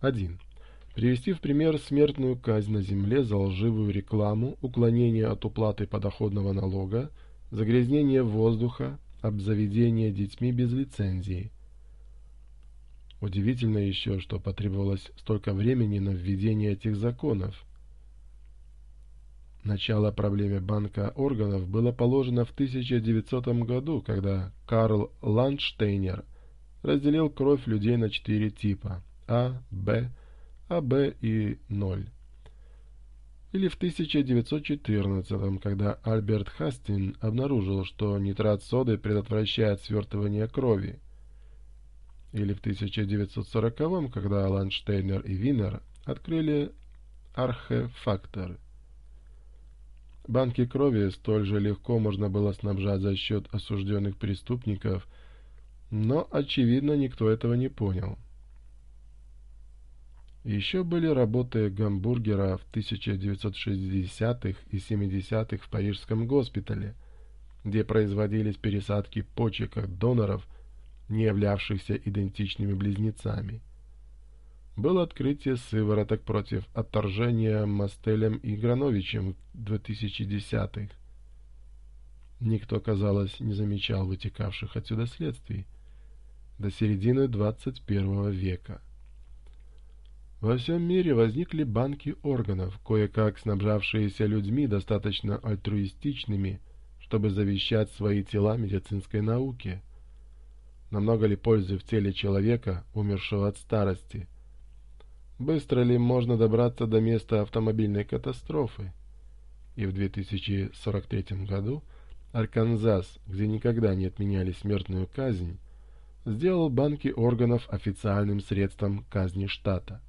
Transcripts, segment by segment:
1. Привести в пример смертную казнь на земле за лживую рекламу, уклонение от уплаты подоходного налога, загрязнение воздуха, обзаведение детьми без лицензии. Удивительно еще, что потребовалось столько времени на введение этих законов. Начало проблеме банка органов было положено в 1900 году, когда Карл Ландштейнер разделил кровь людей на четыре типа – а, АБ, АБ и 0. Или в 1914, когда Альберт Хастин обнаружил, что нитрат соды предотвращает свертывание крови. Или в 1940, когда Ландштейнер и Винер открыли архефактор. Банки крови столь же легко можно было снабжать за счет осужденных преступников, но, очевидно, никто этого не понял. Еще были работы гамбургера в 1960-х и 70-х в Парижском госпитале, где производились пересадки почек от доноров, не являвшихся идентичными близнецами. Было открытие сывороток против отторжения Мастелем и Грановичем в 2010-х. Никто, казалось, не замечал вытекавших отсюда следствий до середины 21 века. Во всем мире возникли банки органов, кое-как снабжавшиеся людьми достаточно альтруистичными, чтобы завещать свои тела медицинской науке. Намного ли пользы в теле человека, умершего от старости? Быстро ли можно добраться до места автомобильной катастрофы? И в 2043 году Арканзас, где никогда не отменяли смертную казнь, сделал банки органов официальным средством казни штата.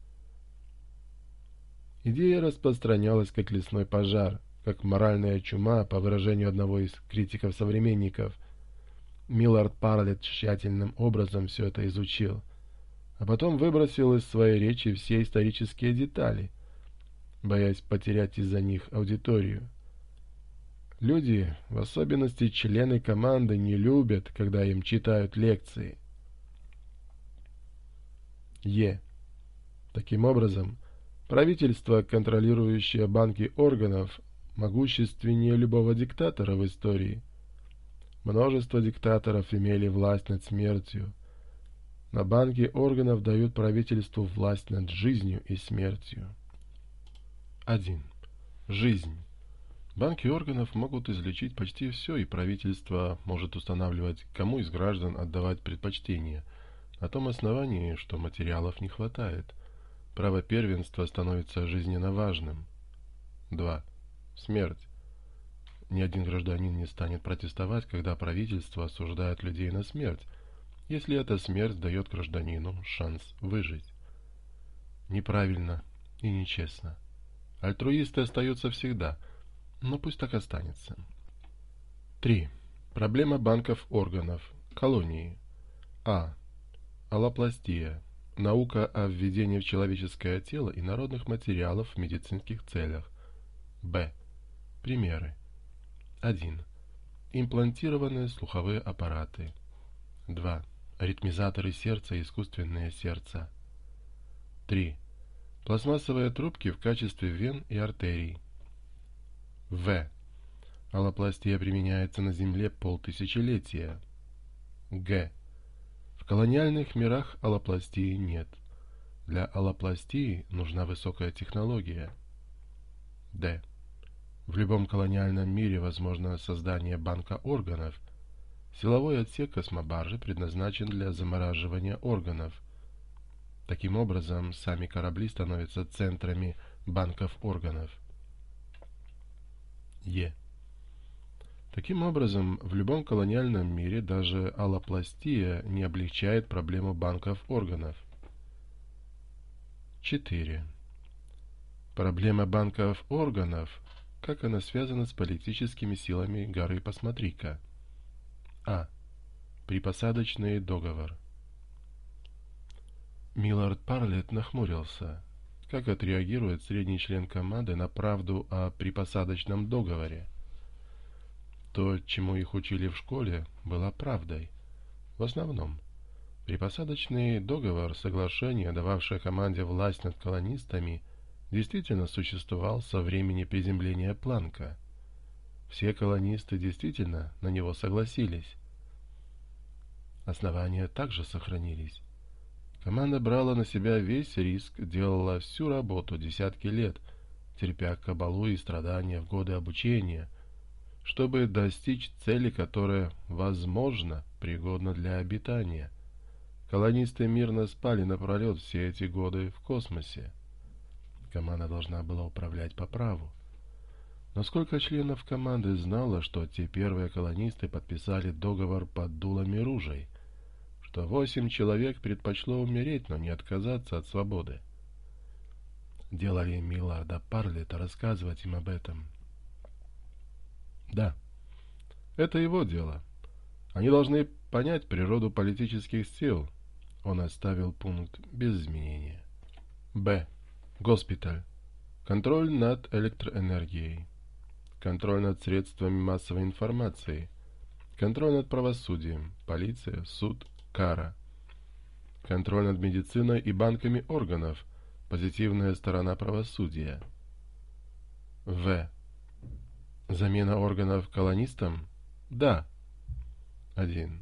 Идея распространялась как лесной пожар, как моральная чума, по выражению одного из критиков-современников. Миллард Парлетт тщательным образом все это изучил, а потом выбросил из своей речи все исторические детали, боясь потерять из-за них аудиторию. Люди, в особенности члены команды, не любят, когда им читают лекции. Е. Таким образом, Правительство, контролирующее банки органов, могущественнее любого диктатора в истории. Множество диктаторов имели власть над смертью. На банки органов дают правительству власть над жизнью и смертью. 1. Жизнь. Банки органов могут излечить почти все, и правительство может устанавливать, кому из граждан отдавать предпочтение, на том основании, что материалов не хватает – Право первенства становится жизненно важным. 2. Смерть. Ни один гражданин не станет протестовать, когда правительство осуждает людей на смерть, если эта смерть дает гражданину шанс выжить. Неправильно и нечестно. Альтруисты остаются всегда, но пусть так останется. 3. Проблема банков органов. Колонии. А. Аллопластия наука о введении в человеческое тело инородных материалов в медицинских целях. Б. Примеры. 1. Имплантированные слуховые аппараты. 2. Ритмизаторы сердца и искусственные сердца. 3. Пластмассовые трубки в качестве вен и артерий. В. Аллопластия применяется на Земле полтысячелетия. Г. В колониальных мирах аллопластии нет. Для аллопластии нужна высокая технология. Д. В любом колониальном мире возможно создание банка органов. Силовой отсек космобаржи предназначен для замораживания органов. Таким образом, сами корабли становятся центрами банков органов. Е. Таким образом, в любом колониальном мире даже аллопластия не облегчает проблему банков органов. 4. Проблема банков органов, как она связана с политическими силами горы Посмотри-ка. А. Припосадочный договор. Миллард Парлетт нахмурился. Как отреагирует средний член команды на правду о припосадочном договоре? То, чему их учили в школе, было правдой. В основном. Припосадочный договор, соглашение, дававшее команде власть над колонистами, действительно существовал со времени приземления Планка. Все колонисты действительно на него согласились. Основания также сохранились. Команда брала на себя весь риск, делала всю работу десятки лет, терпя кабалу и страдания в годы обучения – чтобы достичь цели, которая, возможно, пригодна для обитания. Колонисты мирно спали напролет все эти годы в космосе. Команда должна была управлять по праву. Но сколько членов команды знало, что те первые колонисты подписали договор под дулами ружей, что восемь человек предпочло умереть, но не отказаться от свободы. Делали Милларда Парлета рассказывать им об этом, да. Это его дело. Они должны понять природу политических сил. Он оставил пункт без изменения. Б. Госпиталь. Контроль над электроэнергией. Контроль над средствами массовой информации. Контроль над правосудием. Полиция, суд, кара. Контроль над медициной и банками органов. Позитивная сторона правосудия. В. Замена органов колонистам? Да. 1.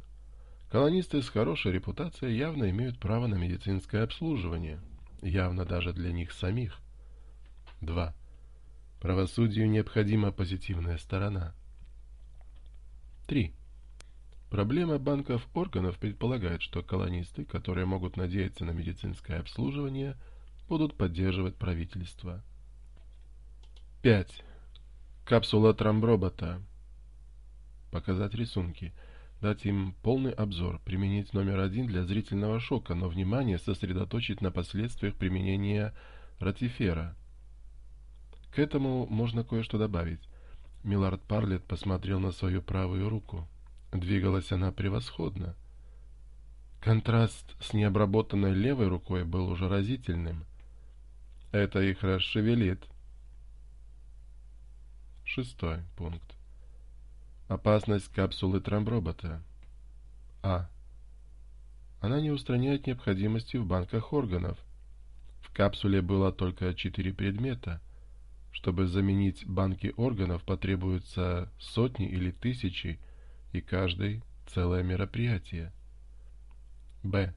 Колонисты с хорошей репутацией явно имеют право на медицинское обслуживание. Явно даже для них самих. 2. Правосудию необходима позитивная сторона. 3. Проблема банков органов предполагает, что колонисты, которые могут надеяться на медицинское обслуживание, будут поддерживать правительство. 5. Капсула трамбробота. Показать рисунки. Дать им полный обзор. Применить номер один для зрительного шока, но внимание сосредоточить на последствиях применения ратифера. К этому можно кое-что добавить. Миллард Парлетт посмотрел на свою правую руку. Двигалась она превосходно. Контраст с необработанной левой рукой был уже разительным. «Это их расшевелит», Шестой пункт. Опасность капсулы Трамбробота. А. Она не устраняет необходимости в банках органов. В капсуле было только четыре предмета. Чтобы заменить банки органов потребуются сотни или тысячи, и каждый целое мероприятие. Б.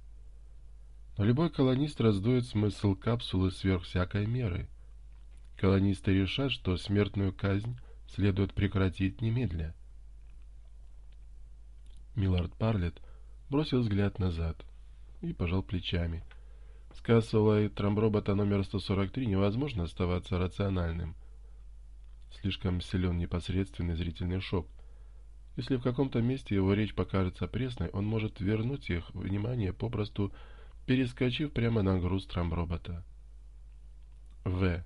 Но любой колонист раздует смысл капсулы сверх всякой меры – Колонисты решат, что смертную казнь следует прекратить немедля. Миллард Парлетт бросил взгляд назад и пожал плечами. С кассовой трамбробота номер 143 невозможно оставаться рациональным. Слишком силен непосредственный зрительный шок. Если в каком-то месте его речь покажется пресной, он может вернуть их внимание, попросту перескочив прямо на груз трамбробота. В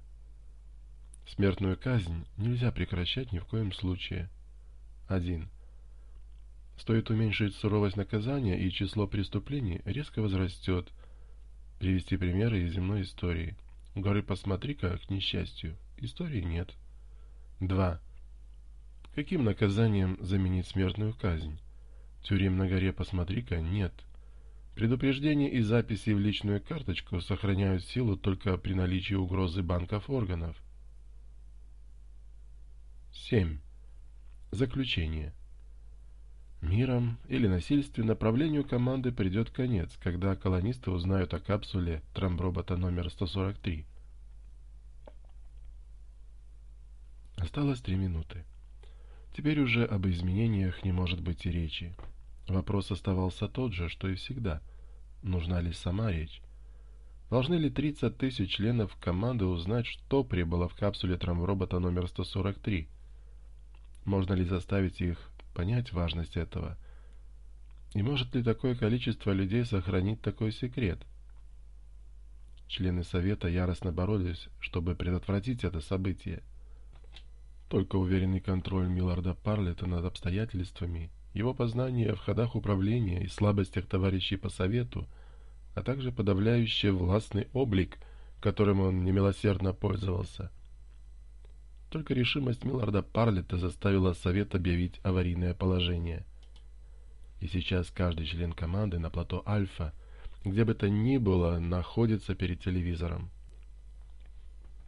смертную казнь нельзя прекращать ни в коем случае. 1. Стоит уменьшить суровость наказания, и число преступлений резко возрастет. Привести примеры из земной истории. Горы посмотри-ка к несчастью. Истории нет. 2. Каким наказанием заменить смертную казнь? Тюрем на горе посмотри-ка нет. Предупреждения и записи в личную карточку сохраняют силу только при наличии угрозы банков-органов. 7. Заключение. Миром или насильственно правлению команды придет конец, когда колонисты узнают о капсуле трамбробота номер 143. Осталось три минуты. Теперь уже об изменениях не может быть и речи. Вопрос оставался тот же, что и всегда. Нужна ли сама речь? Должны ли 30 тысяч членов команды узнать, что прибыло в капсуле Трамбробота номер 143? Можно ли заставить их понять важность этого? И может ли такое количество людей сохранить такой секрет? Члены Совета яростно боролись, чтобы предотвратить это событие. Только уверенный контроль Милларда Парлета над обстоятельствами, его познание в ходах управления и слабостях товарищей по Совету, а также подавляющий властный облик, которым он немилосердно пользовался – только решимость Милларда Парлета заставила Совет объявить аварийное положение. И сейчас каждый член команды на плато Альфа, где бы то ни было, находится перед телевизором.